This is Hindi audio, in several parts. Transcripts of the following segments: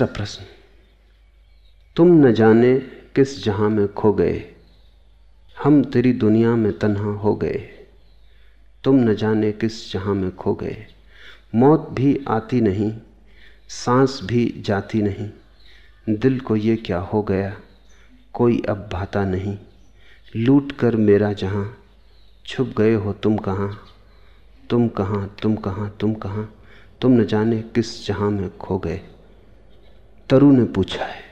तीसरा प्रश्न, तुम न जाने किस जहाँ में खो गए, हम तेरी दुनिया में तन्हा हो गए, तुम न जाने किस जहाँ में खो गए, मौत भी आती नहीं, सांस भी जाती नहीं, दिल को ये क्या हो गया, कोई अब भाता नहीं, लूट कर मेरा जहाँ, छुप गए हो तुम कहाँ तुम कहाँ तुम कहाँ तुम कहाँ, तुम न जाने किस जहाँ में खो गए। तरु ने पूछा है।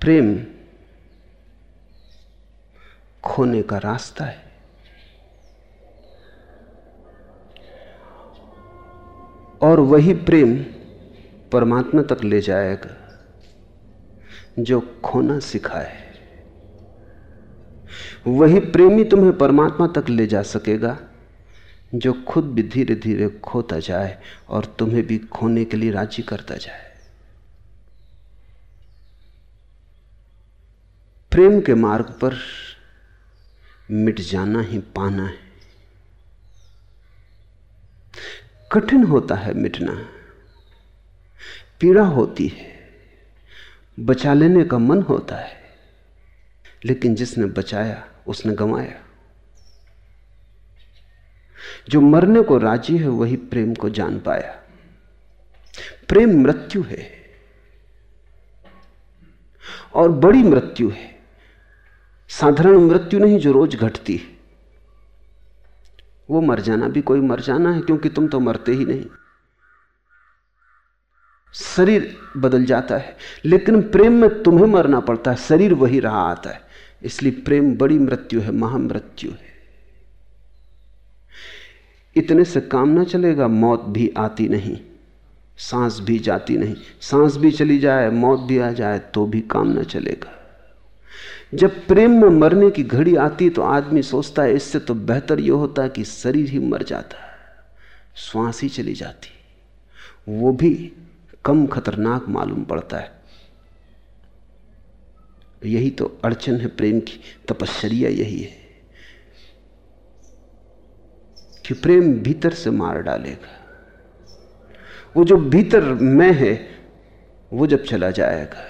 प्रेम खोने का रास्ता है। और वही प्रेम परमात्मा तक ले जाएगा, जो खोना सिखाए। वही प्रेमी तुम्हें परमात्मा तक ले जा सकेगा, जो खुद भी धीरे धीरे खोता जाए और तुम्हें भी खोने के लिए राज़ी करता जाए। प्रेम के मार्ग पर मिट जाना ही पाना है। कठिन होता है मिटना। पीड़ा होती है, बचा लेने का मन होता है। लेकिन जिसने बचाया, उसने गंवाया। जो मरने को राज़ी है, वही प्रेम को जान पाया। प्रेम मृत्यु है। और बड़ी मृत्यु है। साधारण मृत्यु नहीं, जो रोज घटती है। वो मर जाना भी, कोई मर जाना है, क्योंकि तुम तो मरते ही नहीं। शरीर बदल जाता है, लेकिन प्रेम में तुम्हें मरना पड़ता है, शरीर वही रहा आता है। इसलिए प्रेम बड़ी मृत्यु है, महामृत्यु है। इतने से काम ना चलेगा, मौत भी आती नहीं, सांस भी जाती नहीं। सांस भी चली जाए, मौत भी आ जाए तो भी काम ना चलेगा। जब प्रेम में मरने की घड़ी आती तो आदमी सोचता है, इससे तो बेहतर यह होता कि शरीर ही मर जाता श्वास ही चली जाती। वो भी कम खतरनाक मालूम पड़ता है। यही तो अड़चन है प्रेम की। तपश्चर्या यही है कि प्रेम भीतर से मार डालेगा। वो जो भीतर मैं है, वो जब चला जाएगा,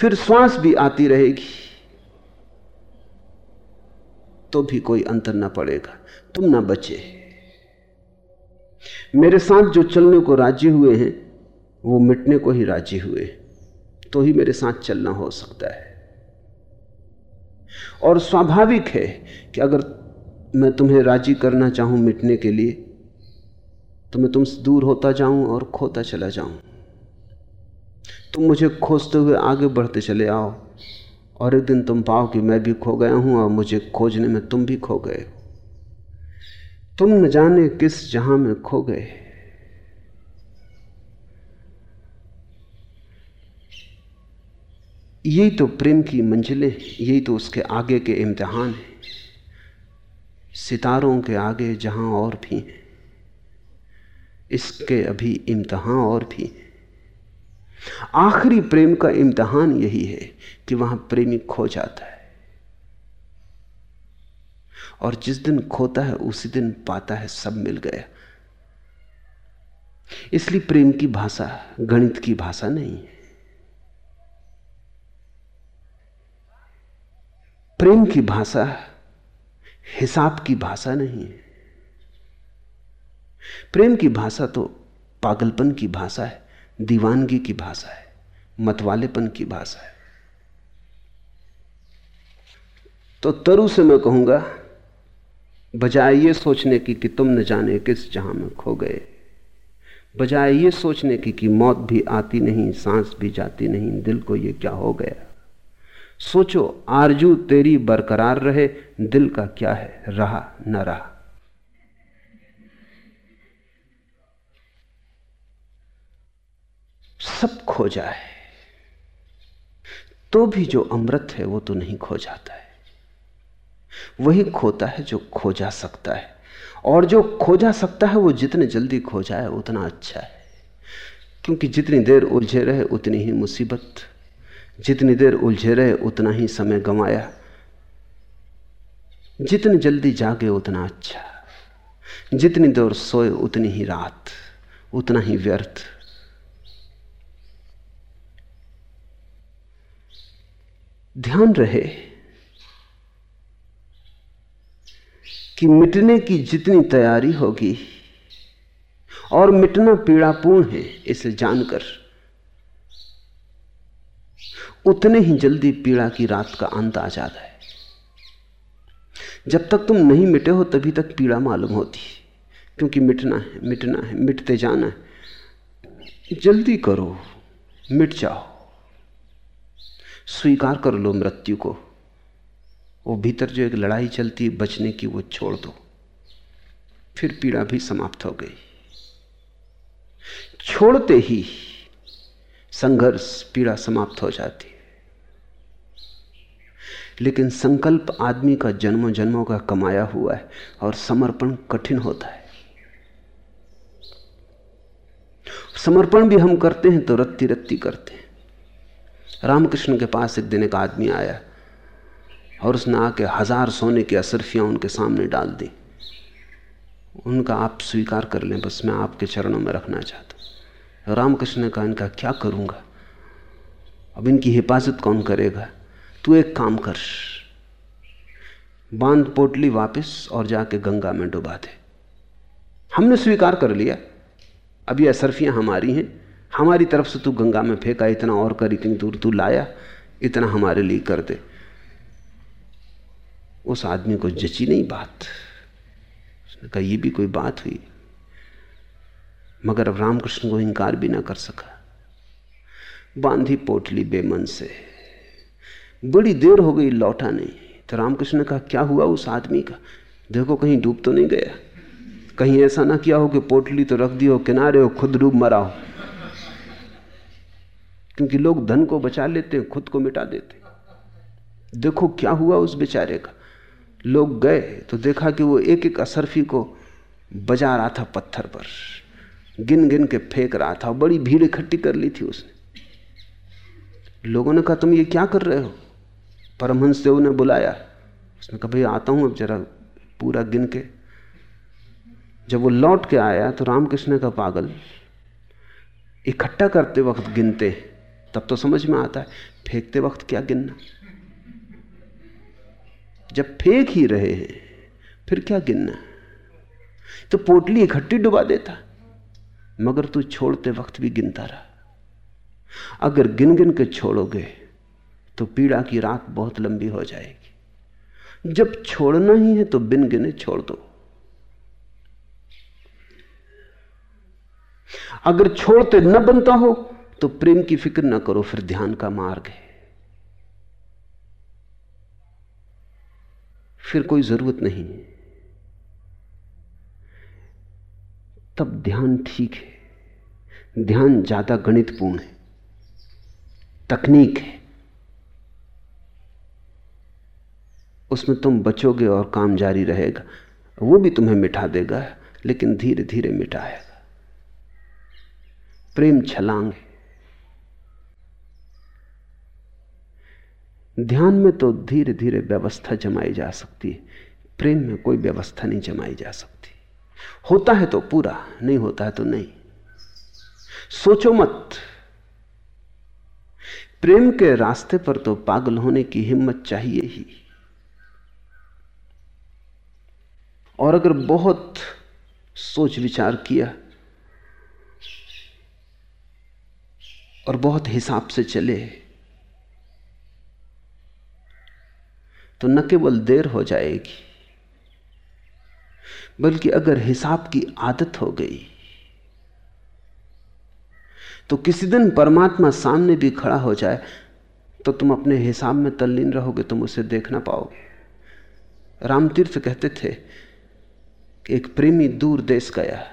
फिर श्वास भी आती रहेगी तो भी कोई अंतर ना पड़ेगा। तुम ना बचे। मेरे साथ जो चलने को राज़ी हुए हैं, वो मिटने को ही राज़ी हुए तो ही मेरे साथ चलना हो सकता है। और स्वाभाविक है कि अगर मैं तुम्हें राज़ी करना चाहूँ मिटने के लिए तो मैं तुमसे दूर होता जाऊँ और खोता चला जाऊँ। तुम मुझे खोजते हुए आगे बढ़ते चले आओ और एक दिन तुम पाओ कि मैं भी खो गया हूँ और मुझे खोजने में तुम भी खो गए तुम न जाने किस जहाँ में खो गए। यही तो प्रेम की मंजिलें यही तो उसके आगे के इम्तिहान हैं। सितारों के आगे जहाँ और भी हैं, इसके अभी इम्तहान और भी हैं। आखिरी प्रेम का इम्तहान यही है कि वहाँ प्रेमी खो जाता है और जिस दिन खोता है, उसी दिन पाता है, सब मिल गया। इसलिए प्रेम की भाषा, गणित की भाषा नहीं है। प्रेम की भाषा हिसाब की भाषा नहीं है। प्रेम की भाषा तो पागलपन की भाषा है, दीवानगी की भाषा है, मतवालेपन की भाषा है। तो तरु से मैं कहूँगा, बजाय ये सोचने की कि तुम न जाने किस जहाँ में खो गए, बजाय ये सोचने की कि मौत भी आती नहीं, सांस भी जाती नहीं, दिल को ये क्या हो गया? सोचो, आरज़ू तेरी बरकरार रहे, दिल का क्या है? रहा न रहा। सब खो जाए। तो भी जो अमृत है, वो तो नहीं खो जाता है। वही खोता है जो खो जा सकता है। और जो खो जा सकता है, वो जितने जल्दी खो जाए, उतना अच्छा है। क्योंकि जितनी देर उलझे रहे, उतनी ही मुसीबत जितनी देर उलझे रहे, उतना ही समय गंवाया। जितनी जल्दी जागे, उतना अच्छा। जितनी देर सोए, उतनी ही रात, उतना ही व्यर्थ। ध्यान रहे कि मिटने की जितनी तैयारी होगी, और मिटना पीड़ापूर्ण है, इसे जानकर। उतने ही जल्दी पीड़ा की रात का अंत आ जाता है। जब तक तुम नहीं मिटे हो, तभी तक पीड़ा मालूम होती है। क्योंकि मिटना है मिटना है, मिटते जाना है। जल्दी करो, मिट जाओ। स्वीकार कर लो मृत्यु को। वो भीतर जो एक लड़ाई चलती है, बचने की वो छोड़ दो। फिर पीड़ा भी समाप्त हो गई। छोड़ते ही संघर्ष, पीड़ा समाप्त हो जाती लेकिन संकल्प आदमी का जन्मों जन्मों का कमाया हुआ है और समर्पण कठिन होता है। समर्पण भी हम करते हैं तो रत्ती रत्ती करते हैं। रामकृष्ण के पास एक दिन एक आदमी आया और उसने आके हज़ार सोने की असरफियाँ उनके सामने डाल दी। उनका आप स्वीकार कर लें, बस मैं आपके चरणों में रखना चाहता हूँ। रामकृष्ण ने कहा, इनका क्या करूँगा? अब इनकी हिफाजत कौन करेगा? तू एक काम कर। बाँध पोटली वापस और जाके गंगा में डुबा दे। हमने स्वीकार कर लिया। अब ये असरफियाँ हमारी हैं। हमारी तरफ़ से तू गंगा में फेंका, इतना और कर, इतनी दूर तू लाया, इतना हमारे लिए कर दे। उस आदमी को जची नहीं बात। उसने कहा, ये भी कोई बात हुई। मगर अब रामकृष्ण को इनकार भी ना कर सका। बांधी पोटली बेमन से। बड़ी देर हो गई लौटा नहीं। तो रामकृष्ण ने कहा, क्या हुआ उस आदमी का? देखो, कहीं डूब तो नहीं गया। कहीं ऐसा ना किया हो कि पोटली तो रख दियो किनारे हो, खुद डूब मरा हो। क्योंकि लोग धन को बचा लेते हैं, खुद को मिटा देते देखो, क्या हुआ उस बेचारे का? लोग गए तो देखा कि वो एक एक असरफी को बजा रहा था पत्थर पर। गिन गिन के फेंक रहा था बड़ी भीड़ इकट्ठी कर ली थी उसने। लोगों ने कहा, तुम ये क्या कर रहे हो? परमहंस देव ने बुलाया। उसने कहा, भाई, आता हूँ अब जरा पूरा गिन के। जब वो लौट के आया तो रामकृष्ण का पागल, इकट्ठा करते वक्त गिनते, तब तो समझ में आता है, फेंकते वक्त क्या गिनना? जब फेंक ही रहे हैं, फिर क्या गिनना? तो पोटली इकट्ठी डुबा देता, मगर तू छोड़ते वक्त भी गिनता रहा। अगर गिन गिन के छोड़ोगे तो पीड़ा की रात बहुत लंबी हो जाएगी। जब छोड़ना ही है तो बिन गिने छोड़ दो। अगर छोड़ते न बनता हो तो प्रेम की फ़िक्र न करो, फिर ध्यान का मार्ग है। फिर कोई ज़रूरत नहीं तब ध्यान ठीक है। ध्यान ज़्यादा गणितपूर्ण है। तकनीक है। उसमें तुम बचोगे और काम जारी रहेगा। वो भी तुम्हें मिटा देगा, लेकिन धीरे धीरे मिटाएगा। प्रेम छलांग ध्यान में तो धीरे धीरे व्यवस्था जमाई जा सकती है। प्रेम में कोई व्यवस्था नहीं जमाई जा सकती। होता है तो पूरा, नहीं होता है तो नहीं। सोचो मत। प्रेम के रास्ते पर तो पागल होने की हिम्मत चाहिए ही। और अगर बहुत सोच विचार किया और बहुत हिसाब से चले तो न केवल देर हो जाएगी, बल्कि अगर हिसाब की आदत हो गई तो किसी दिन परमात्मा सामने भी खड़ा हो जाए तो तुम अपने हिसाब में तल्लीन रहोगे, तुम उसे देख ना पाओगे। रामतीर्थ कहते थे एक प्रेमी दूर देश गया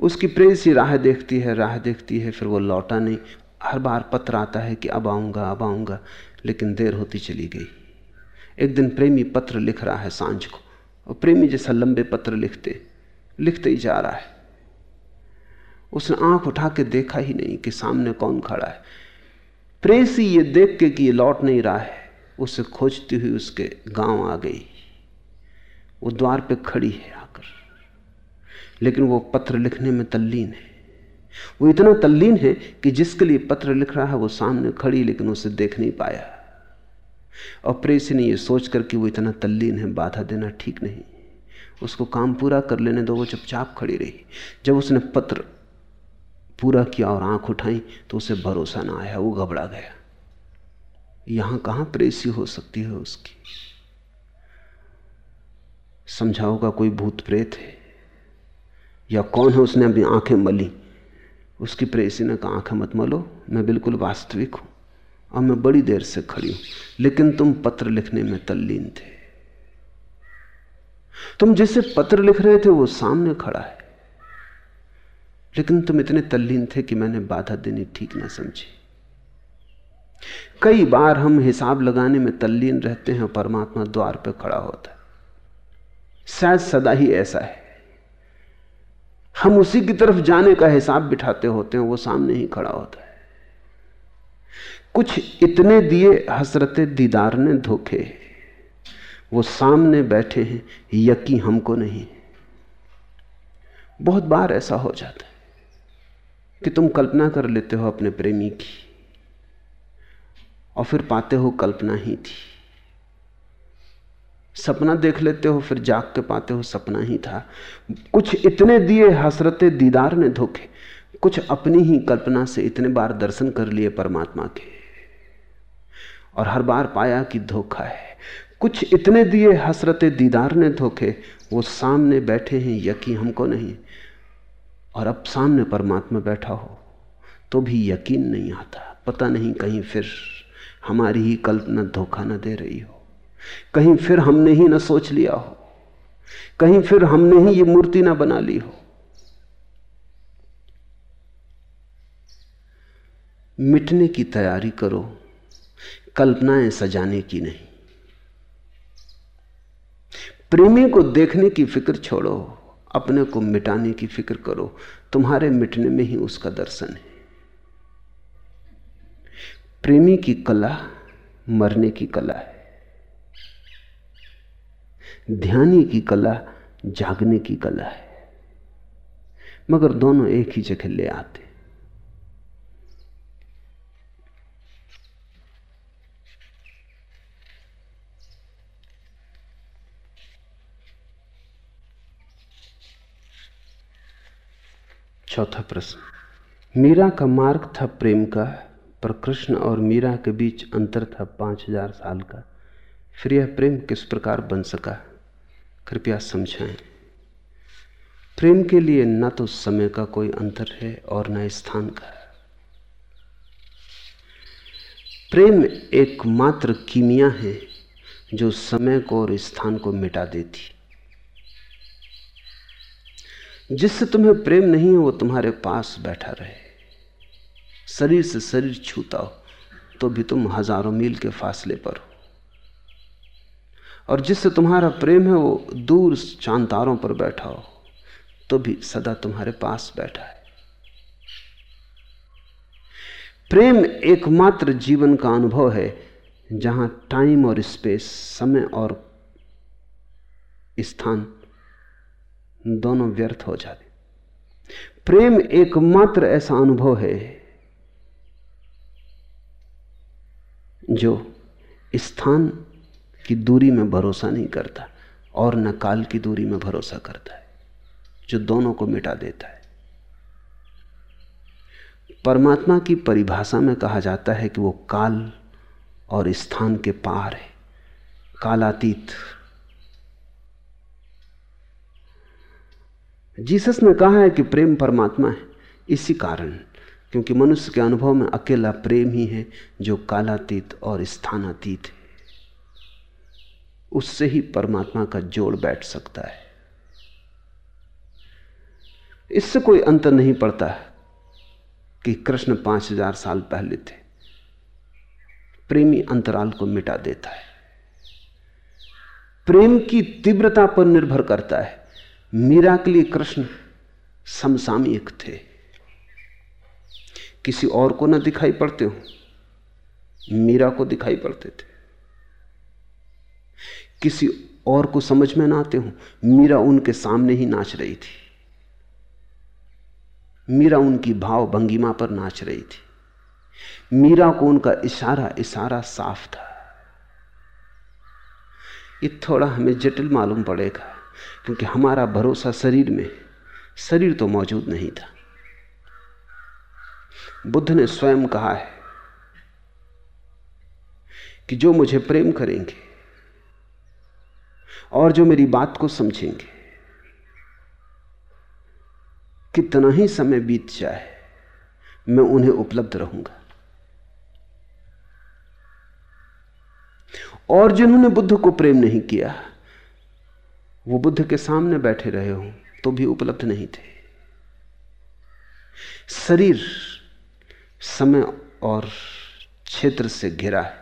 उसकी प्रेसी राह देखती है, राह देखती है, फिर वो लौटा नहीं। हर बार पत्र आता है कि अब आऊँगा अब आऊँगा, लेकिन देर होती चली गई। एक दिन प्रेमी पत्र लिख रहा है साँझ को, और प्रेमी जैसा लंबे पत्र लिखते लिखते ही जा रहा है। उसने आँख उठा के देखा ही नहीं कि सामने कौन खड़ा है। प्रेसी ये देख के कि ये लौट नहीं रहा है। उसे खोजती हुई उसके गाँव आ गई। वो द्वार पे खड़ी है आकर। लेकिन वो पत्र लिखने में तल्लीन है। वो इतना तल्लीन है कि जिसके लिए पत्र लिख रहा है, वो सामने खड़ी, लेकिन उसे देख नहीं पाया। और प्रेसी ने ये सोचकर कि वो इतना तल्लीन है, बाधा देना ठीक नहीं। उसको काम पूरा कर लेने दो, वो चुपचाप खड़ी रही। जब उसने पत्र पूरा किया और आँख उठाई तो उसे भरोसा ना आया, वो घबरा गया। यहाँ कहाँ प्रेसी हो सकती है उसकी? समझाओ का कोई भूत प्रेत है? या कौन है उसने अपनी आँखें मली? उसकी प्रेसी ने कहा, आँखें मत मलो, मैं बिल्कुल वास्तविक हूँ और मैं बड़ी देर से खड़ी हूँ, लेकिन तुम पत्र लिखने में तल्लीन थे। तुम जिसे पत्र लिख रहे थे, वो सामने खड़ा है। लेकिन तुम इतने तल्लीन थे कि मैंने बाधा देनी ठीक ना समझी। कई बार हम हिसाब लगाने में तल्लीन रहते हैं परमात्मा द्वार पर खड़ा होता है। शायद सदा ही ऐसा है। हम उसी की तरफ़ जाने का हिसाब बिठाते होते हैं, वो सामने ही खड़ा होता है। कुछ इतने दिए हसरते दीदार ने धोखे वो सामने बैठे हैं, यकी हमको नहीं। बहुत बार ऐसा हो जाता है कि तुम कल्पना कर लेते हो अपने प्रेमी की, और फिर पाते हो कल्पना ही थी। सपना देख लेते हो, फिर जाग के पाते हो, सपना ही था। कुछ इतने दिए हसरते दीदार ने धोखे, कुछ अपनी ही कल्पना से इतने बार दर्शन कर लिए परमात्मा के। और हर बार पाया कि धोखा है। कुछ इतने दिए हसरते दीदार ने धोखे, वो सामने बैठे हैं यकी हमको नहीं। और अब सामने परमात्मा बैठा हो तो भी यकीन नहीं आता। पता नहीं कहीं फिर हमारी ही कल्पना धोखा न दे रही हो। कहीं फिर हमने ही ना सोच लिया हो। कहीं फिर हमने ही ये मूर्ति ना बना ली हो। मिटने की तैयारी करो, कल्पनाएँ सजाने की नहीं। प्रेमी को देखने की फ़िक्र छोड़ो, अपने को मिटाने की फ़िक्र करो। तुम्हारे मिटने में ही उसका दर्शन है। प्रेमी की कला मरने की कला है। ध्यानी की कला, जागने की कला है। मगर दोनों एक ही जगह ले आते। चौथा प्रश्न। मीरा का मार्ग था प्रेम का, पर कृष्ण और मीरा के बीच अंतर था पाँच हज़ार साल का। फिर यह प्रेम किस प्रकार बन सका? कृपया समझाएँ। प्रेम के लिए न तो समय का कोई अंतर है और न स्थान का। प्रेम एकमात्र कीमिया है जो समय को और स्थान को मिटा देती। जिससे तुम्हें प्रेम नहीं है, वो तुम्हारे पास बैठा रहे। शरीर से शरीर छूता हो तो भी तुम हज़ारों मील के फासले पर हो। और जिससे तुम्हारा प्रेम है, वो दूर चांतारों पर बैठा हो तो भी सदा तुम्हारे पास बैठा है। प्रेम एकमात्र जीवन का अनुभव है, जहाँ टाइम और स्पेस समय और स्थान दोनों व्यर्थ हो जाते। प्रेम एकमात्र ऐसा अनुभव है, जो स्थान की दूरी में भरोसा नहीं करता और न काल की दूरी में भरोसा करता है, जो दोनों को मिटा देता है। परमात्मा की परिभाषा में कहा जाता है कि वो काल और स्थान के पार है, कालातीत। जीसस ने कहा है कि प्रेम परमात्मा है, इसी कारण, क्योंकि मनुष्य के अनुभव में अकेला प्रेम ही है जो कालातीत और स्थानातीत है। उससे ही परमात्मा का जोड़ बैठ सकता है। इससे कोई अंतर नहीं पड़ता कि कृष्ण पाँच हज़ार साल पहले थे। प्रेमी अंतराल को मिटा देता है। प्रेम की तीव्रता पर निर्भर करता है। मीरा के लिए कृष्ण समसामयिक थे। किसी और को ना दिखाई पड़ते हो। मीरा को दिखाई पड़ते थे। किसी और को समझ में ना आते हूँ। मीरा उनके सामने ही नाच रही थी। मीरा उनकी भाव भंगिमा पर नाच रही थी। मीरा को उनका इशारा इशारा साफ़ था। ये थोड़ा हमें जटिल मालूम पड़ेगा, क्योंकि हमारा भरोसा शरीर में, शरीर तो मौजूद नहीं था। बुद्ध ने स्वयं कहा है कि जो मुझे प्रेम करेंगे और जो मेरी बात को समझेंगे। कितना ही समय बीत जाए, मैं उन्हें उपलब्ध रहूँगा। और जिन्होंने बुद्ध को प्रेम नहीं किया, वो बुद्ध के सामने बैठे रहे हो तो भी उपलब्ध नहीं थे। शरीर समय और क्षेत्र से घिरा है।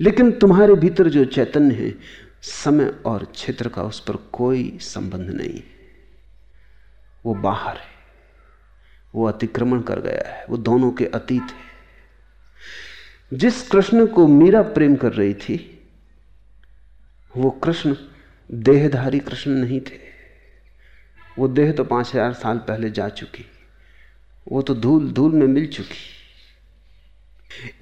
लेकिन तुम्हारे भीतर जो चैतन्य है, समय और क्षेत्र का उस पर कोई संबंध नहीं। वो बाहर है। वो अतिक्रमण कर गया है। वो दोनों के अतीत है। जिस कृष्ण को मीरा प्रेम कर रही थी, वो कृष्ण, देहधारी कृष्ण नहीं थे। वो देह तो पाँच हज़ार साल पहले जा चुकी। वो तो धूल धूल में मिल चुकी।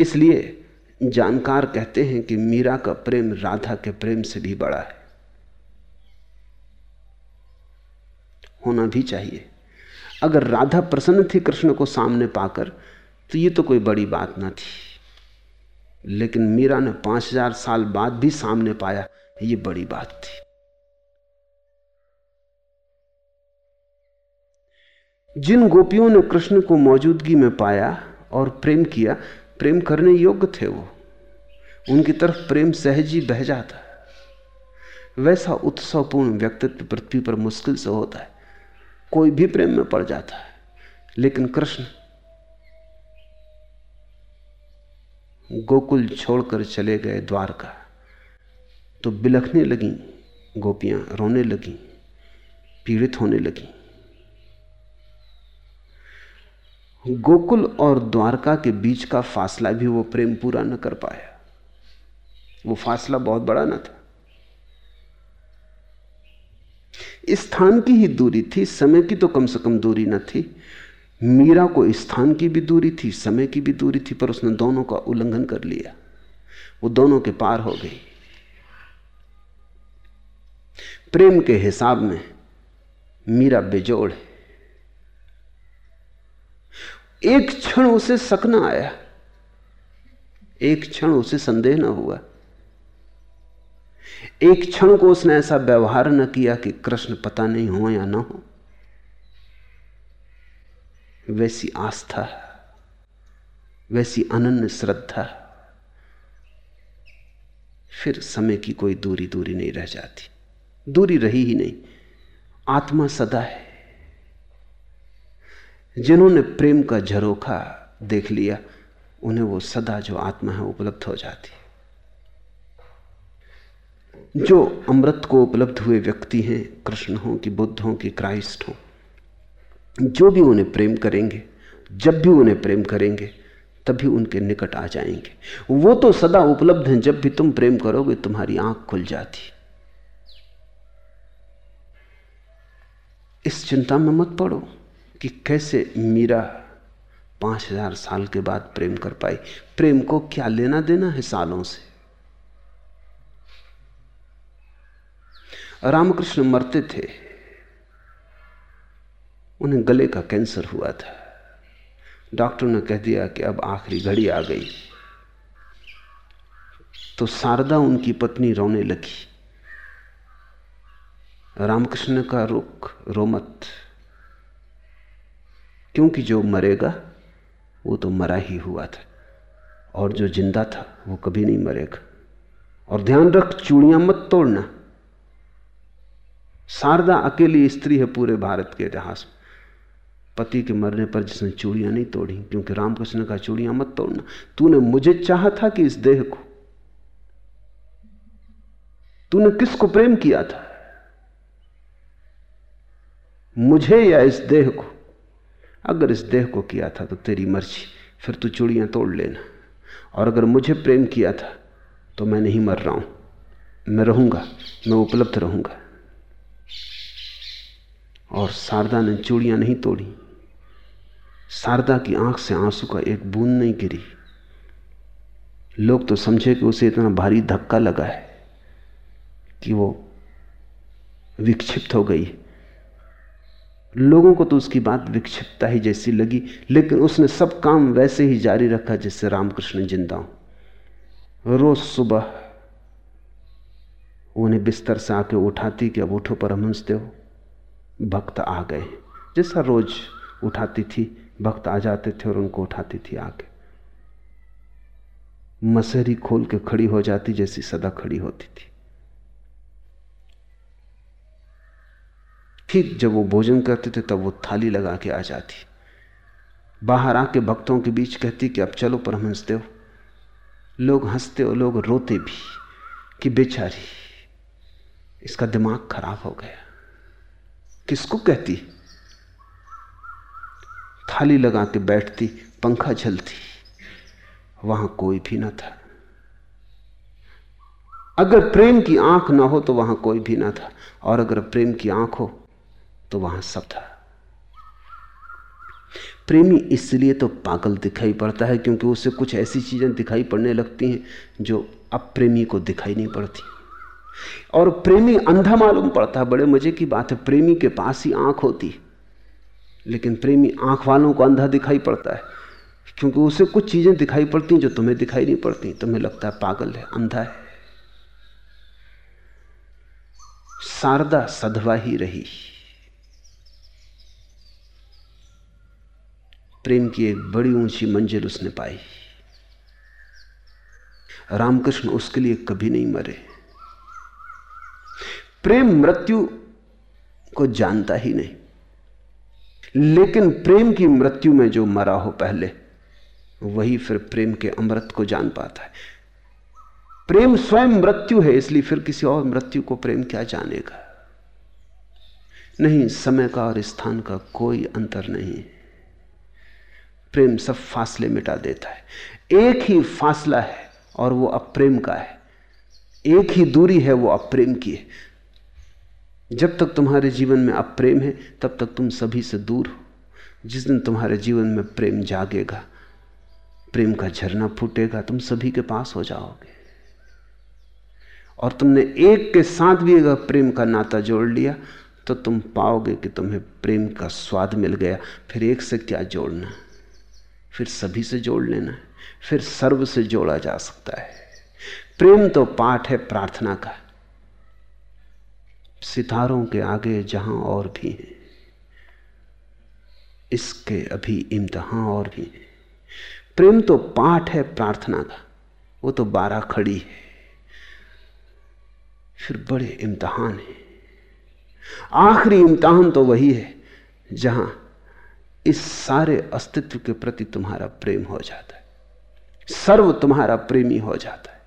इसलिए जानकार कहते हैं कि मीरा का प्रेम राधा के प्रेम से भी बड़ा है। होना भी चाहिए। अगर राधा प्रसन्न थी कृष्ण को सामने पाकर तो ये तो कोई बड़ी बात ना थी। लेकिन मीरा ने पाँच हज़ार साल बाद भी सामने पाया, ये बड़ी बात थी। जिन गोपियों ने कृष्ण को मौजूदगी में पाया और प्रेम किया प्रेम करने योग्य थे वो। उनकी तरफ़ प्रेम सहज ही बह जाता वैसा उत्सवपूर्ण व्यक्तित्व पृथ्वी पर मुश्किल से होता है। कोई भी प्रेम में पड़ जाता है। लेकिन कृष्ण गोकुल छोड़कर चले गए द्वारका। तो बिलखने लगी, गोपियाँ रोने लगी, पीड़ित होने लगी। गोकुल और द्वारका के बीच का फासला भी वो प्रेम पूरा न कर पाया। वो फासला बहुत बड़ा न था। स्थान की ही दूरी थी, समय की तो कम से कम दूरी न थी। मीरा को स्थान की भी दूरी थी, समय की भी दूरी थी, पर उसने दोनों का उल्लंघन कर लिया। वो दोनों के पार हो गई। प्रेम के हिसाब में मीरा बेजोड़ है। एक क्षण उसे शक न आया। एक क्षण उसे संदेह न हुआ। एक क्षण को उसने ऐसा व्यवहार न किया कि कृष्ण पता नहीं हो या ना हो। वैसी आस्था, वैसी अनन्य श्रद्धा, फिर समय की कोई दूरी दूरी नहीं रह जाती। दूरी रही ही नहीं। आत्मा सदा है। जिन्होंने प्रेम का झरोखा देख लिया, उन्हें वो सदा जो आत्मा है उपलब्ध हो जाती है। जो अमृत को उपलब्ध हुए व्यक्ति हैं, कृष्ण हो कि, बुद्ध हो कि, क्राइस्ट हो जो भी उन्हें प्रेम करेंगे, जब भी उन्हें प्रेम करेंगे, तभी उनके निकट आ जाएँगे। वो तो सदा उपलब्ध हैं, जब भी तुम प्रेम करोगे, तुम्हारी आँख खुल जाती। इस चिंता में मत पड़ो। कि कैसे मीरा पाँच हज़ार साल के बाद प्रेम कर पाई। प्रेम को क्या लेना देना है सालों से? रामकृष्ण मरते थे। उन्हें गले का कैंसर हुआ था। डॉक्टर ने कह दिया कि अब आखिरी घड़ी आ गई। तो शारदा उनकी पत्नी रोने लगी। रामकृष्ण का रुख रोमत क्योंकि जो मरेगा, वो तो मरा ही हुआ था। और जो ज़िंदा था, वो कभी नहीं मरेगा। और ध्यान रख, चूड़ियाँ मत तोड़ना। शारदा अकेली स्त्री है पूरे भारत के इतिहास में। पति के मरने पर जिसने चूड़ियाँ नहीं तोड़ी, क्योंकि रामकृष्ण का चूड़ियाँ मत तोड़ना। तूने मुझे चाहा था कि इस देह को तूने किसको प्रेम किया था? मुझे या इस देह को? अगर इस देह को किया था तो तेरी मर्ज़ी, फिर तू चूड़ियाँ तोड़ लेना। और अगर मुझे प्रेम किया था तो मैं नहीं मर रहा हूँ। मैं रहूँगा, मैं उपलब्ध रहूँगा। और शारदा ने चूड़ियाँ नहीं तोड़ी। शारदा की आँख से आँसू का एक बूंद नहीं गिरी। लोग तो समझे कि उसे इतना भारी धक्का लगा है कि वो विक्षिप्त हो गई। लोगों को तो उसकी बात विक्षिप्तता ही जैसी लगी, लेकिन उसने सब काम वैसे ही जारी रखा जैसे रामकृष्ण ज़िंदा रोज सुबह उन्हें बिस्तर से आके उठाती कि अब उठो परमहंस देव भक्त आ गए जैसा रोज उठाती थी, भक्त आ जाते थे और उनको उठाती थी आके मसहरी खोल के खड़ी हो जाती जैसी सदा खड़ी होती थी। ठीक जब वो भोजन करते थे, तब वो थाली लगा के आ जाती। बाहर आके भक्तों के बीच कहती कि, अब चलो परमहंस देव लोग हँसते और लोग रोते भी कि बेचारी, इसका दिमाग खराब हो गया। किसको कहती? थाली लगा के बैठती, पंखा झलती वहाँ कोई भी ना था। अगर प्रेम की आँख ना हो तो वहाँ कोई भी ना था। और अगर प्रेम की आँख हो तो वहाँ सब था। प्रेमी इसलिए तो पागल दिखाई पड़ता है क्योंकि उसे कुछ ऐसी चीज़ें दिखाई पड़ने लगती हैं जो अब प्रेमी को दिखाई नहीं पड़ती। और प्रेमी अंधा मालूम पड़ता है, बड़े मज़े की बात है, प्रेमी के पास ही आँख होती। लेकिन प्रेमी आँख वालों को अंधा दिखाई पड़ता है, क्योंकि उसे कुछ चीज़ें दिखाई पड़ती हैं जो तुम्हें दिखाई नहीं पड़ती। तुम्हें लगता है पागल है, अंधा है। शारदा सधवा ही रही। प्रेम की एक बड़ी ऊँची मंजिल उसने पाई। रामकृष्ण उसके लिए कभी नहीं मरे। प्रेम मृत्यु को जानता ही नहीं। लेकिन प्रेम की मृत्यु में जो मरा हो पहले, वही फिर प्रेम के अमृत को जान पाता है। प्रेम स्वयं मृत्यु है, इसलिए फिर किसी और मृत्यु को प्रेम क्या जानेगा? नहीं, समय का और स्थान का कोई अंतर नहीं प्रेम सब फासले मिटा देता है। एक ही फासला है और वो अप्रेम का है। एक ही दूरी है, वो अप्रेम की है। जब तक तुम्हारे जीवन में अप्रेम है, तब तक तुम सभी से दूर हो। जिस दिन तुम्हारे जीवन में प्रेम जागेगा, प्रेम का झरना फूटेगा, तुम सभी के पास हो जाओगे। और तुमने एक के साथ भी अगर प्रेम का नाता जोड़ लिया तो तुम पाओगे कि तुम्हें प्रेम का स्वाद मिल गया। फिर एक से क्या जोड़ना? फिर सभी से जोड़ लेना, फिर सर्व से जोड़ा जा सकता है। प्रेम तो पाठ है प्रार्थना का। सितारों के आगे जहाँ और भी हैं, इसके अभी इम्तहा और भी हैं। प्रेम तो पाठ है प्रार्थना का, वो तो बारह खड़ी है। फिर बड़े इम्तहान है। आखिरी इम्तहान तो वही है, जहाँ इस सारे अस्तित्व के प्रति तुम्हारा प्रेम हो जाता है। सर्व तुम्हारा प्रेमी हो जाता है।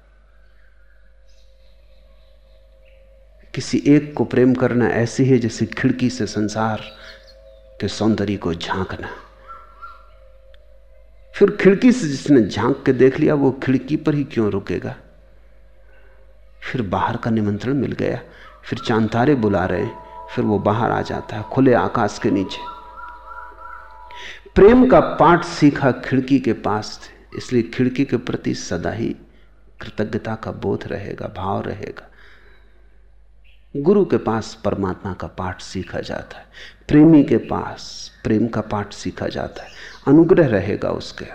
किसी एक को प्रेम करना ऐसी है जैसे खिड़की से संसार के सौंदर्य को झांकना। फिर खिड़की से जिसने झाँक के देख लिया, वो खिड़की पर ही क्यों रुकेगा? फिर बाहर का निमंत्रण मिल गया, फिर चांतारे बुला रहे हैं, फिर वो बाहर आ जाता है, खुले आकाश के नीचे। प्रेम का पाठ सीखा खिड़की के पास थे, इसलिए खिड़की के प्रति सदा ही कृतज्ञता का बोध रहेगा, भाव रहेगा। गुरु के पास परमात्मा का पाठ सीखा जाता है, प्रेमी के पास प्रेम का पाठ सीखा जाता है, अनुग्रह रहेगा उसके।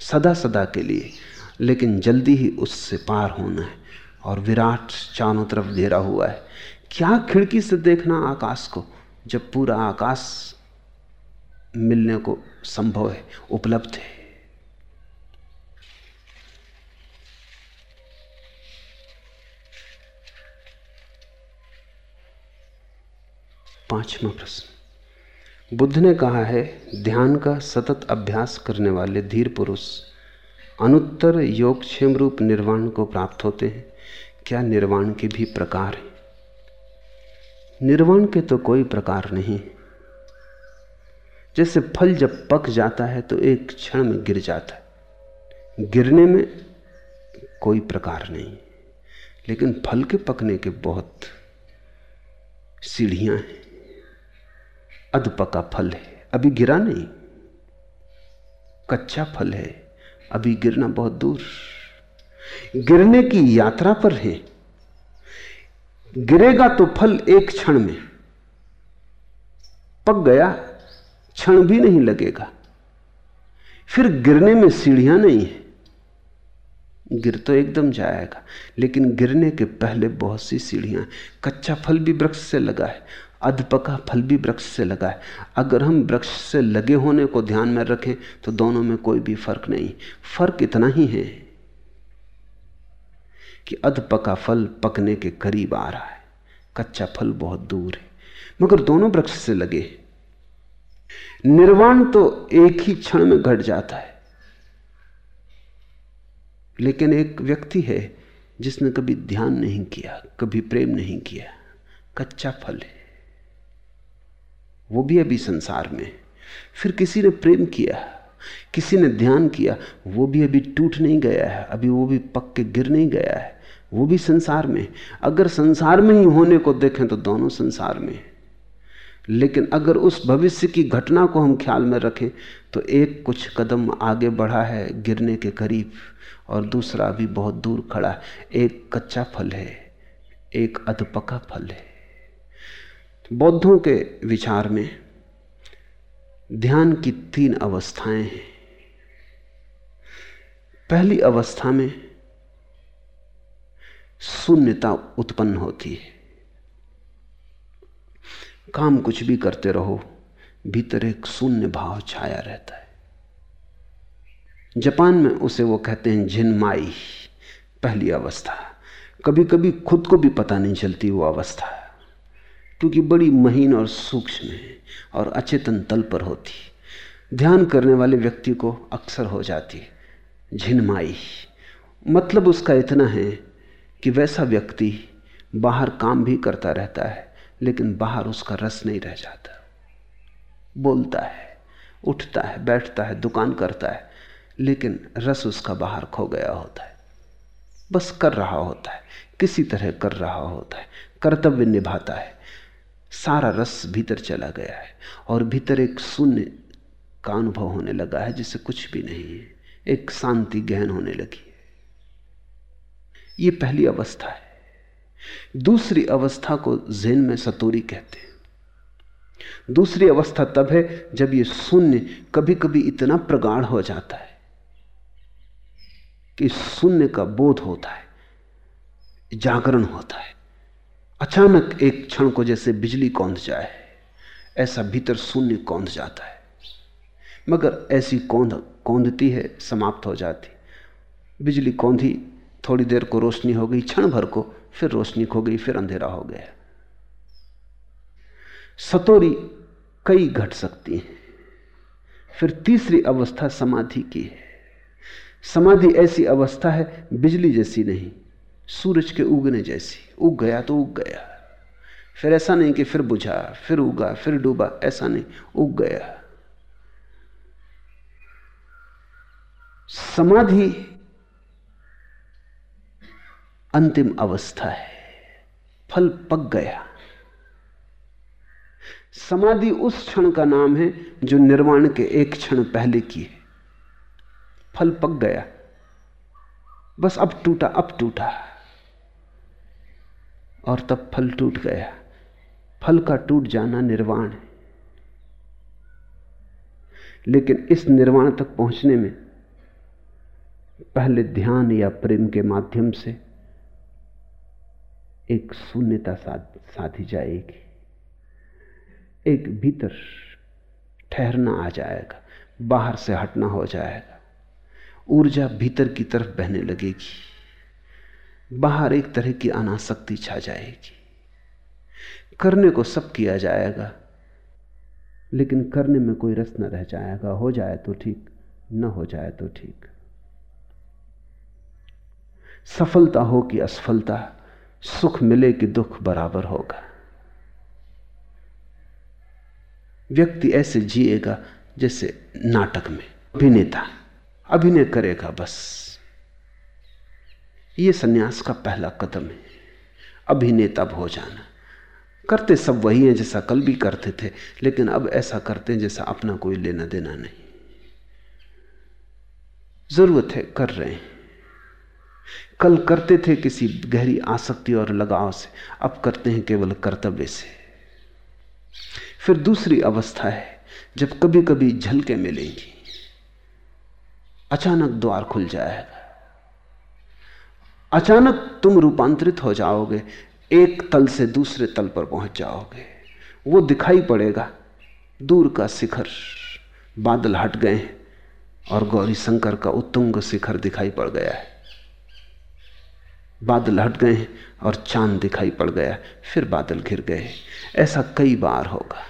सदा सदा के लिए, लेकिन जल्दी ही उससे पार होना है और विराट चारों तरफ़ घेरा हुआ है। क्या खिड़की से देखना आकाश को, जब पूरा आकाश मिलने को संभव है, उपलब्ध है। पांचवा प्रश्न। बुद्ध ने कहा है, ध्यान का सतत अभ्यास करने वाले धीर पुरुष अनुत्तर योगक्षेम रूप निर्वाण को प्राप्त होते हैं। क्या निर्वाण के भी प्रकार हैं? निर्वाण के तो कोई प्रकार नहीं जैसे फल जब पक जाता है तो एक क्षण में गिर जाता है। गिरने में कोई प्रकार नहीं, लेकिन फल के पकने के बहुत सीढ़ियाँ हैं। अध पका फल है, अभी गिरा नहीं। कच्चा फल है, अभी गिरना बहुत दूर। गिरने की यात्रा पर है, गिरेगा तो फल एक क्षण में पक गया। क्षण भी नहीं लगेगा। फिर गिरने में सीढ़ियाँ नहीं है। गिर तो एकदम जाएगा, लेकिन गिरने के पहले बहुत सी सीढ़ियाँ कच्चा फल भी वृक्ष से लगा है, अधपका फल भी वृक्ष से लगा है। अगर हम वृक्ष से लगे होने को ध्यान में रखें तो दोनों में कोई भी फ़र्क नहीं। फ़र्क इतना ही है कि अधपका फल पकने के करीब आ रहा है। कच्चा फल बहुत दूर है, मगर दोनों वृक्ष से लगे निर्वाण तो एक ही क्षण में घट जाता है। लेकिन एक व्यक्ति है जिसने कभी ध्यान नहीं किया, कभी प्रेम नहीं किया, कच्चा फल है। वो भी अभी संसार में फिर किसी ने प्रेम किया, किसी ने ध्यान किया, वो भी अभी टूट नहीं गया है, अभी वो भी पक के गिर नहीं गया है। वो भी संसार में अगर संसार में ही होने को देखें तो दोनों संसार में लेकिन अगर उस भविष्य की घटना को हम ख्याल में रखें तो एक कुछ कदम आगे बढ़ा है गिरने के करीब, और दूसरा भी बहुत दूर खड़ा है। एक कच्चा फल है, एक अधपका फल है। बौद्धों के विचार में ध्यान की तीन अवस्थाएँ हैं। पहली अवस्था में शून्यता उत्पन्न होती है। काम कुछ भी करते रहो, भीतर एक शून्य भाव छाया रहता है। जापान में उसे वो कहते हैं झिनमाई पहली अवस्था। कभी कभी खुद को भी पता नहीं चलती वो अवस्था, क्योंकि बड़ी महीन और सूक्ष्म है और अचेतन तल पर होती। ध्यान करने वाले व्यक्ति को अक्सर हो जाती झिनमाई मतलब उसका इतना है कि वैसा व्यक्ति बाहर काम भी करता रहता है लेकिन बाहर उसका रस नहीं रह जाता। बोलता है, उठता है, बैठता है, दुकान करता है, लेकिन रस उसका बाहर खो गया होता है। बस कर रहा होता है, किसी तरह कर रहा होता है, कर्तव्य निभाता है। सारा रस भीतर चला गया है और भीतर एक शून्य का अनुभव होने लगा है, जिसे कुछ भी नहीं है। एक शांति गहन होने लगी है। ये पहली अवस्था है। दूसरी अवस्था को जेन में सतोरी कहते हैं। दूसरी अवस्था तब है जब ये शून्य कभी कभी इतना प्रगाढ़ हो जाता है कि शून्य का बोध होता है, जागरण होता है। अचानक एक क्षण को जैसे बिजली कौंध जाए, ऐसा भीतर शून्य कौंध जाता है। मगर ऐसी कौंध, कौंधती है, समाप्त हो जाती। बिजली कौंधी थोड़ी देर को रोशनी हो गई, क्षण भर को फिर रोशनी खो गई, फिर अंधेरा हो गया। सतोरी कई घट सकती हैं, फिर तीसरी अवस्था समाधि की है। समाधि ऐसी अवस्था है, बिजली जैसी नहीं, सूरज के उगने जैसी, उग गया तो उग गया। फिर ऐसा नहीं कि फिर बुझा, फिर उगा, फिर डूबा, ऐसा नहीं, उग गया। समाधि अंतिम अवस्था है। फल पक गया। समाधि उस क्षण का नाम है जो निर्वाण के एक क्षण पहले की है। फल पक गया। बस अब टूटा अब टूटा। और तब फल टूट गया। फल का टूट जाना निर्वाण है। लेकिन इस निर्वाण तक पहुँचने में पहले ध्यान या प्रेम के माध्यम से एक शून्यता साध साधी जाएगी एक भीतर ठहरना आ जाएगा, बाहर से हटना हो जाएगा। ऊर्जा भीतर की तरफ़ बहने लगेगी। बाहर एक तरह की अनासक्ति छा जाएगी। करने को सब किया जाएगा, लेकिन करने में कोई रस न रह जाएगा। हो जाए तो ठीक, न हो जाए तो ठीक। सफलता हो कि असफलता? सुख मिले कि दुख बराबर होगा। व्यक्ति ऐसे जिएगा जैसे नाटक में। अभिनेता, अभिनय करेगा बस। ये सन्यास का पहला कदम है, अभिनेता हो जाना करते सब वही हैं जैसा कल भी करते थे, लेकिन अब ऐसा करते हैं जैसा अपना कोई लेना देना नहीं। ज़रूरत है, कर रहे हैं। कल करते थे किसी गहरी आसक्ति और लगाव से, अब करते हैं केवल कर्तव्य से। फिर दूसरी अवस्था है, जब कभी कभी झलके मिलेंगी। अचानक द्वार खुल जाएगा। अचानक तुम रूपांतरित हो जाओगे, एक तल से दूसरे तल पर पहुँच जाओगे। वो दिखाई पड़ेगा, दूर का शिखर, बादल हट गए हैं, और गौरी शंकर का उत्तुंग शिखर दिखाई पड़ गया है। बादल हट गए हैं और चाँद दिखाई पड़ गया, फिर बादल घिर गए। ऐसा कई बार होगा।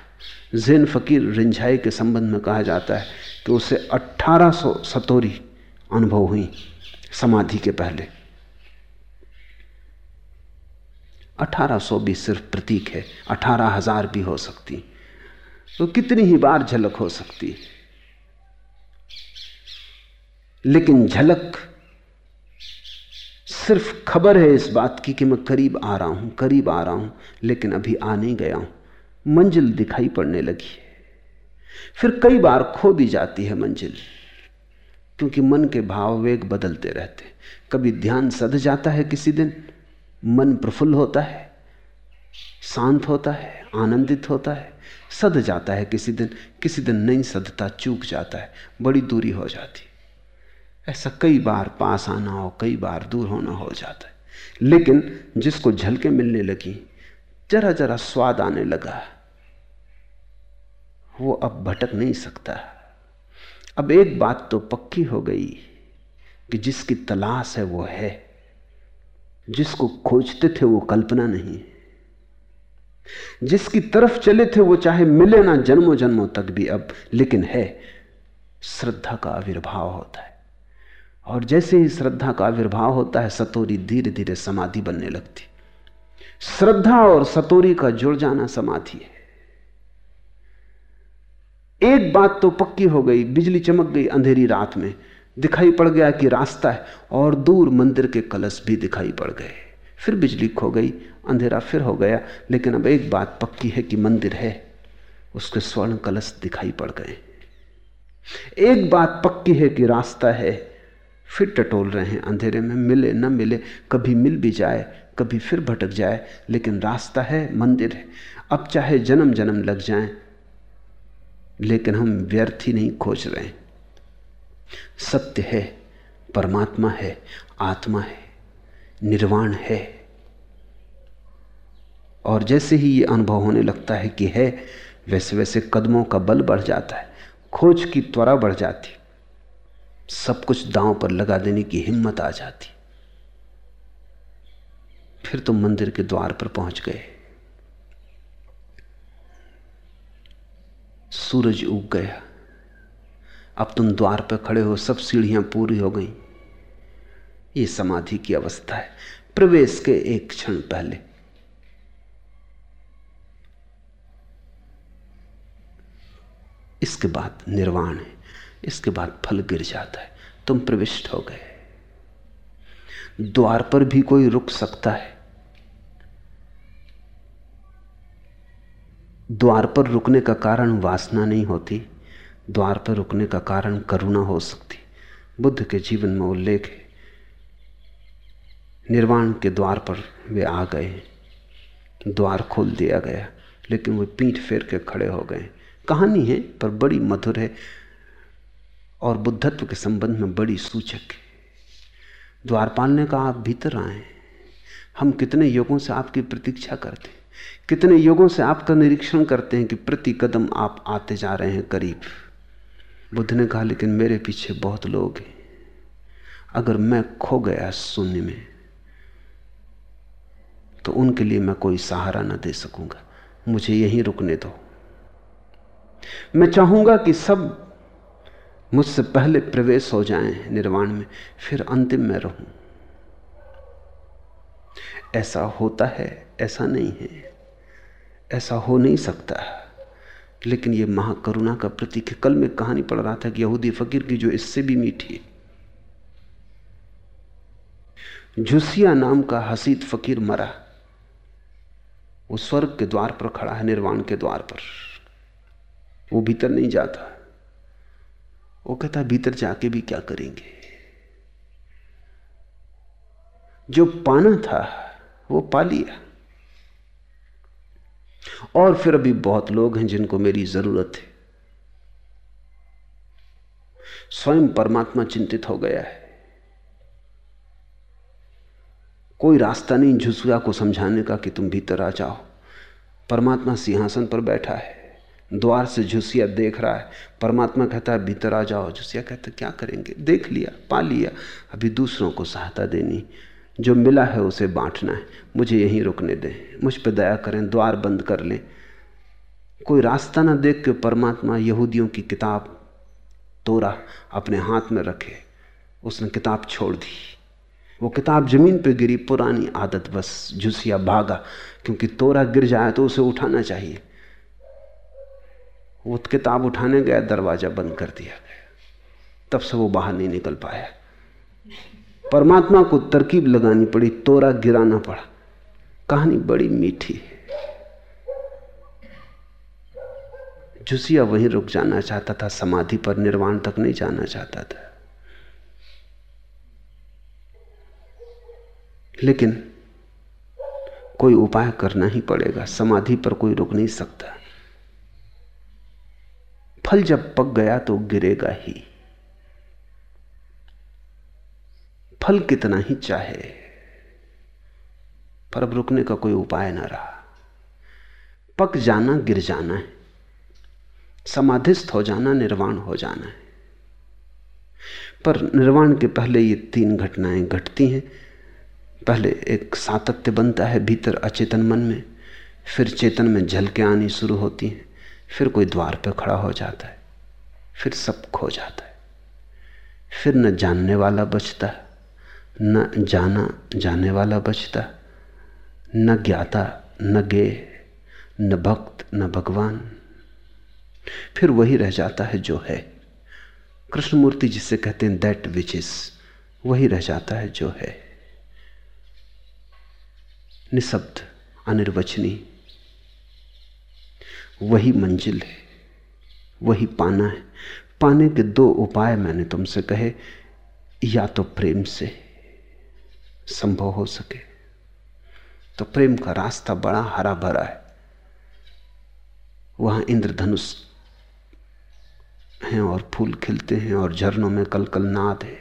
जैन फकीर रिंझाई के संबंध में कहा जाता है कि उसे 1800 सतोरी अनुभव हुई समाधि के पहले। 1800 भी सिर्फ़ प्रतीक है, अठारह हज़ार भी हो सकती। तो कितनी ही बार झलक हो सकती। लेकिन झलक सिर्फ़ खबर है इस बात की कि मैं करीब आ रहा हूँ, करीब आ रहा हूँ, लेकिन अभी आ नहीं गया हूँ। मंजिल दिखाई पड़ने लगी फिर कई बार खो भी जाती है मंजिल, क्योंकि मन के भाव वेग बदलते रहते कभी ध्यान सध जाता है किसी दिन, मन प्रफुल्ल होता है, शांत होता है, आनंदित होता है। सध जाता है किसी दिन किसी दिन नहीं सधता चूक जाता है, बड़ी दूरी हो जाती ऐसा कई बार पास आना हो, कई बार दूर होना हो जाता है। लेकिन जिसको झलके मिलने लगी, जरा जरा स्वाद आने लगा, वो अब भटक नहीं सकता। अब एक बात तो पक्की हो गई कि जिसकी तलाश है वो है, जिसको खोजते थे वो कल्पना नहीं जिसकी तरफ़ चले थे वो चाहे मिले ना जन्मों जन्मों तक भी अब, लेकिन है, श्रद्धा का आविर्भाव होता है। और जैसे ही श्रद्धा का आविर्भाव होता है, सतोरी धीरे धीरे समाधि बनने लगती। श्रद्धा और सतोरी का जुड़ जाना समाधि है। एक बात तो पक्की हो गई, बिजली चमक गई अंधेरी रात में। दिखाई पड़ गया कि रास्ता है, और दूर मंदिर के कलश भी दिखाई पड़ गए। फिर बिजली खो गई, अंधेरा फिर हो गया, लेकिन अब एक बात पक्की है कि मंदिर है, उसके स्वर्ण कलश दिखाई पड़ गए। एक बात पक्की है कि रास्ता है फिर टटोल रहे हैं, अंधेरे में मिले न मिले, कभी मिल भी जाए, कभी फिर भटक जाए, लेकिन रास्ता है, मंदिर है। अब चाहे जन्म जन्म लग जाए, लेकिन हम व्यर्थ ही नहीं खोज रहे हैं। सत्य है, परमात्मा है, आत्मा है, निर्वाण है। और जैसे ही ये अनुभव होने लगता है कि है वैसे वैसे कदमों का बल बढ़ जाता है, खोज की त्वरा बढ़ जाती सब कुछ दांव पर लगा देने की हिम्मत आ जाती। फिर तो मंदिर के द्वार पर पहुँच गए। सूरज उग गया। अब तुम द्वार पर खड़े हो, सब सीढ़ियाँ पूरी हो गई। ये समाधि की अवस्था है। प्रवेश के एक क्षण पहले। इसके बाद निर्वाण है। इसके बाद फल गिर जाता है। तुम प्रविष्ट हो गए। द्वार पर भी कोई रुक सकता है। द्वार पर रुकने का कारण वासना नहीं होती। द्वार पर रुकने का कारण करुणा हो सकती। बुद्ध के जीवन में उल्लेख है। निर्वाण के द्वार पर वे आ गए द्वार खोल दिया गया, लेकिन वे पीठ फेर के खड़े हो गए कहानी है, पर बड़ी मधुर है। और बुद्धत्व के संबंध में बड़ी सूचक है। द्वारपाल ने कहा, आप भीतर आए हम कितने योगों से आपकी प्रतीक्षा करते हैं। कितने योगों से आपका निरीक्षण करते हैं कि प्रति कदम आप आते जा रहे हैं करीब। बुद्ध ने कहा, लेकिन मेरे पीछे बहुत लोग हैं। अगर मैं खो गया शून्य में तो उनके लिए मैं कोई सहारा ना दे सकूँगा। मुझे यहीं रुकने दो। मैं चाहूँगा कि सब मुझसे पहले प्रवेश हो जाएँ निर्वाण में, फिर अंतिम में रहूँ। ऐसा होता है, ऐसा नहीं है। ऐसा हो नहीं सकता। लेकिन यह महाकरुणा का प्रतीक है। कल में कहानी पढ़ रहा था कि यहूदी फकीर की जो इससे भी मीठी झुसिया नाम का हसीद फकीर मरा। वो स्वर्ग के द्वार पर खड़ा है, निर्वाण के द्वार पर। वो भीतर नहीं जाता। वो कहता भीतर जाके भी क्या करेंगे? जो पाना था, वो पा लिया। और फिर अभी बहुत लोग हैं जिनको मेरी ज़रूरत है। स्वयं परमात्मा चिंतित हो गया है। कोई रास्ता नहीं झुसुआ को समझाने का कि तुम भीतर आ जाओ। परमात्मा सिंहासन पर बैठा है। द्वार से झुसिया देख रहा है। परमात्मा कहता है, भीतर आ जाओ। झुसिया कहता क्या करेंगे? देख लिया, पा लिया। अभी दूसरों को सहायता देनी। जो मिला है उसे बांटना है। मुझे यहीं रुकने दें। मुझ पर दया करें, द्वार बंद कर लें। कोई रास्ता ना देख के परमात्मा यहूदियों की किताब तोरा अपने हाथ में रखे। उसने किताब छोड़ दी। वो किताब ज़मीन पे गिरी, पुरानी आदत बस, झुसिया भागा। क्योंकि तोरा गिर जाए तो उसे उठाना चाहिए। वो किताब उठाने गया, दरवाज़ा बंद कर दिया गया। तब से वो बाहर नहीं निकल पाया। परमात्मा को तरकीब लगानी पड़ी, तोरा गिराना पड़ा। कहानी बड़ी मीठी है। झुसिया वहीं रुक जाना चाहता था, समाधि पर निर्वाण तक नहीं जाना चाहता था। लेकिन कोई उपाय करना ही पड़ेगा, समाधि पर कोई रुक नहीं सकता। फल जब पक गया तो गिरेगा ही। फल कितना ही चाहे, पर अब रुकने का कोई उपाय ना रहा। पक जाना, गिर जाना है। समाधिस्थ हो जाना, निर्वाण हो जाना है। पर निर्वाण के पहले ये तीन घटनाएँ घटती हैं। पहले एक सातत्य बनता है, भीतर अचेतन मन में, फिर चेतन में झलके आनी शुरू होती हैं। फिर कोई द्वार पर खड़ा हो जाता है, फिर सब खो जाता है। फिर न जानने वाला बचता, न जाना जाने वाला बचता, न ज्ञाता, न गे न भक्त, न भगवान। फिर वही रह जाता है जो है। कृष्णमूर्ति जिसे कहते हैं दैट विच इज़ वही रह जाता है जो है। निशब्द अनिर्वचनी वही मंजिल है, वही पाना है। पाने के दो उपाय मैंने तुमसे कहे, या तो प्रेम से संभव हो सके। तो प्रेम का रास्ता बड़ा हरा भरा है। वहाँ इंद्रधनुष हैं और फूल खिलते हैं और झरनों में कल कल नाद है।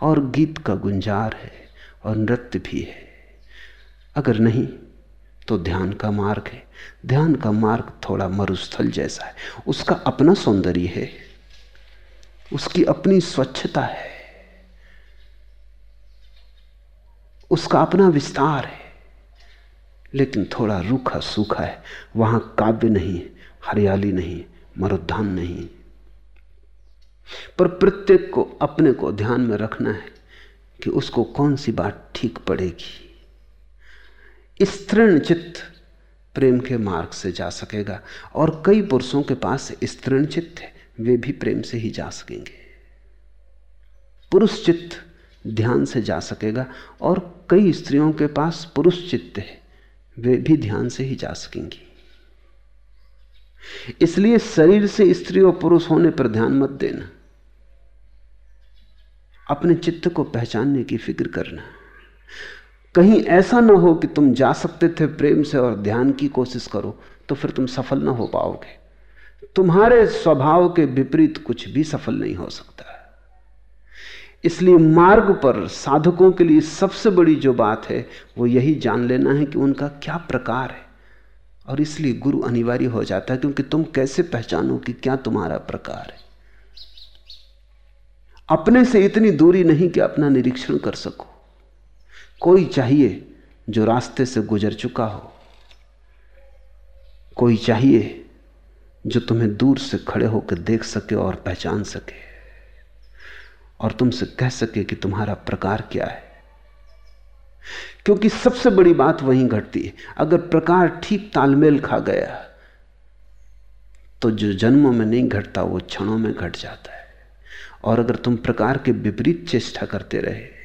और गीत का गुंजार है और नृत्य भी है। अगर नहीं तो ध्यान का मार्ग है। ध्यान का मार्ग थोड़ा मरुस्थल जैसा है। उसका अपना सौंदर्य है। उसकी अपनी स्वच्छता है। उसका अपना विस्तार है। लेकिन थोड़ा रूखा सूखा है। वहाँ काव्य नहीं हरियाली नहीं मरुद्धान नहीं पर प्रत्येक को अपने को ध्यान में रखना है कि उसको कौन सी बात ठीक पड़ेगी। स्तृण चित्त प्रेम के मार्ग से जा सकेगा और कई पुरुषों के पास स्तृण चित्त है, वे भी प्रेम से ही जा सकेंगे। पुरुष चित्त ध्यान से जा सकेगा और कई स्त्रियों के पास पुरुष चित्त है, वे भी ध्यान से ही जा सकेंगी। इसलिए शरीर से स्त्री और पुरुष होने पर ध्यान मत देना। अपने चित्त को पहचानने की फ़िक्र करना। कहीं ऐसा ना हो कि तुम जा सकते थे प्रेम से और ध्यान की कोशिश करो तो फिर तुम सफल ना हो पाओगे। तुम्हारे स्वभाव के विपरीत कुछ भी सफल नहीं हो सकता। इसलिए मार्ग पर साधकों के लिए सबसे बड़ी जो बात है, वो यही जान लेना है कि उनका क्या प्रकार है। और इसलिए गुरु अनिवार्य हो जाता है, क्योंकि तुम कैसे पहचानो कि क्या तुम्हारा प्रकार है। अपने से इतनी दूरी नहीं कि अपना निरीक्षण कर सको। कोई चाहिए जो रास्ते से गुजर चुका हो। कोई चाहिए जो तुम्हें दूर से खड़े होकर देख सके और पहचान सके। और तुमसे कह सके कि तुम्हारा प्रकार क्या है। क्योंकि सबसे बड़ी बात वहीं घटती है। अगर प्रकार ठीक तालमेल खा गया तो जो जन्मों में नहीं घटता, वो क्षणों में घट जाता है। और अगर तुम प्रकार के विपरीत चेष्टा करते रहे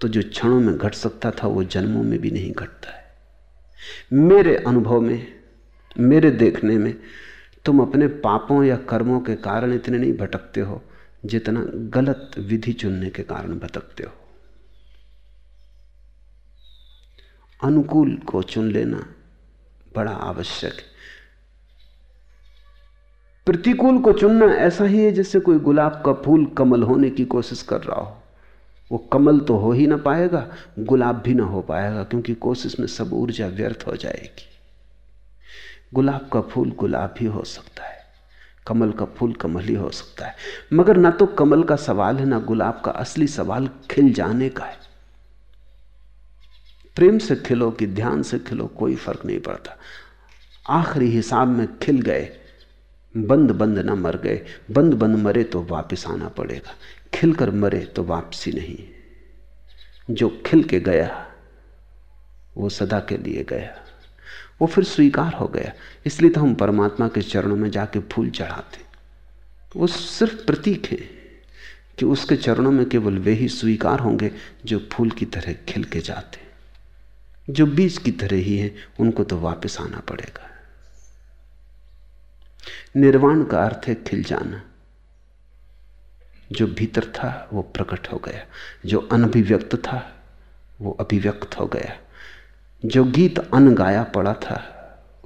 तो जो क्षणों में घट सकता था, वो जन्मों में भी नहीं घटता है। मेरे अनुभव में, मेरे देखने में, तुम अपने पापों या कर्मों के कारण इतने नहीं भटकते हो, जितना गलत विधि चुनने के कारण भटकते हो। अनुकूल को चुन लेना बड़ा आवश्यक है। प्रतिकूल को चुनना ऐसा ही है जैसे कोई गुलाब का फूल कमल होने की कोशिश कर रहा हो। वो कमल तो हो ही ना पाएगा, गुलाब भी ना हो पाएगा, क्योंकि कोशिश में सब ऊर्जा व्यर्थ हो जाएगी। गुलाब का फूल गुलाब ही हो सकता है, कमल का फूल कमल ही हो सकता है। मगर ना तो कमल का सवाल है, ना गुलाब का असली सवाल खिल जाने का है। प्रेम से खिलो कि ध्यान से खिलो, कोई फ़र्क नहीं पड़ता। आखिरी हिसाब में खिल गए, बंद बंद ना मर गए, बंद बंद मरे तो वापस आना पड़ेगा। खिलकर मरे तो वापसी नहीं। जो खिल के गया, वो सदा के लिए गया। वो फिर स्वीकार हो गया। इसलिए तो हम परमात्मा के चरणों में जाके फूल चढ़ाते। वो सिर्फ़ प्रतीक है कि उसके चरणों में केवल वे ही स्वीकार होंगे जो फूल की तरह खिल के जाते। जो बीज की तरह ही है, उनको तो वापस आना पड़ेगा। निर्वाण का अर्थ है खिल जाना। जो भीतर था, वो प्रकट हो गया। जो अनभिव्यक्त था, वो अभिव्यक्त हो गया। जो गीत अन गाया पड़ा था,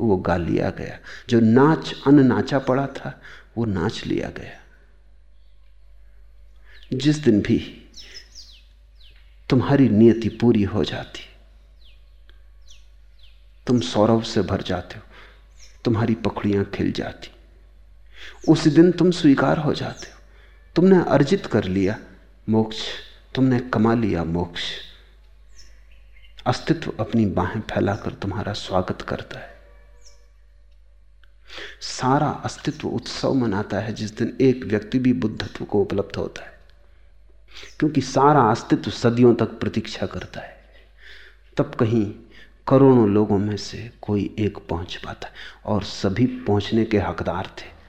वो गा लिया गया। जो नाच अन नाचा पड़ा था, वो नाच लिया गया। जिस दिन भी तुम्हारी नियति पूरी हो जाती, तुम सौरभ से भर जाते हो, तुम्हारी पखड़ियाँ खिल जाती, उस दिन तुम स्वीकार हो जाते हो। तुमने अर्जित कर लिया मोक्ष, तुमने कमा लिया मोक्ष। अस्तित्व अपनी बाहें फैलाकर तुम्हारा स्वागत करता है। सारा अस्तित्व उत्सव मनाता है, जिस दिन एक व्यक्ति भी बुद्धत्व को उपलब्ध होता है। क्योंकि सारा अस्तित्व सदियों तक प्रतीक्षा करता है। तब कहीं करोड़ों लोगों में से कोई एक पहुँच पाता है, और सभी पहुँचने के हकदार थे।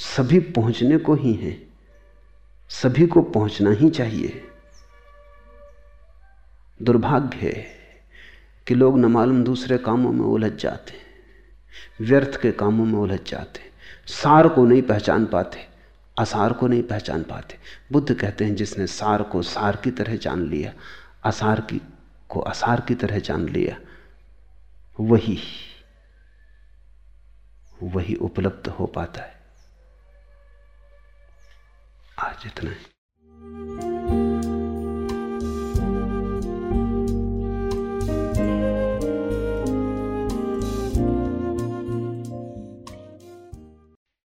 सभी पहुँचने को ही हैं। सभी को पहुँचना ही चाहिए। दुर्भाग्य है कि लोग न मालूम दूसरे कामों में उलझ जाते व्यर्थ के कामों में उलझ जाते सार को नहीं पहचान पाते, असार को नहीं पहचान पाते। बुद्ध कहते हैं, जिसने सार को सार की तरह जान लिया, असार की, को असार की तरह जान लिया, वही वही उपलब्ध हो पाता है। आज इतना है।